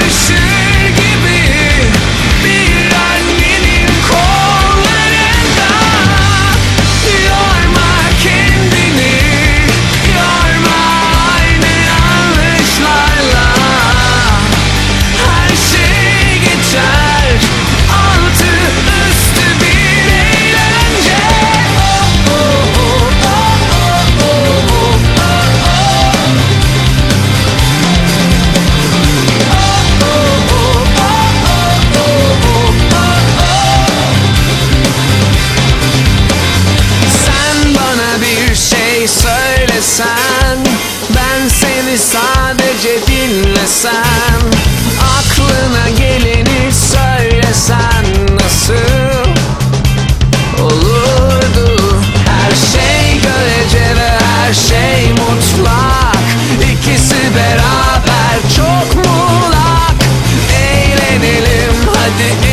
只是。desen Aklına geleni söylesen nasıl olurdu? Her şey görece ve her şey mutlak. İkisi beraber çok mutlak Eğlenelim hadi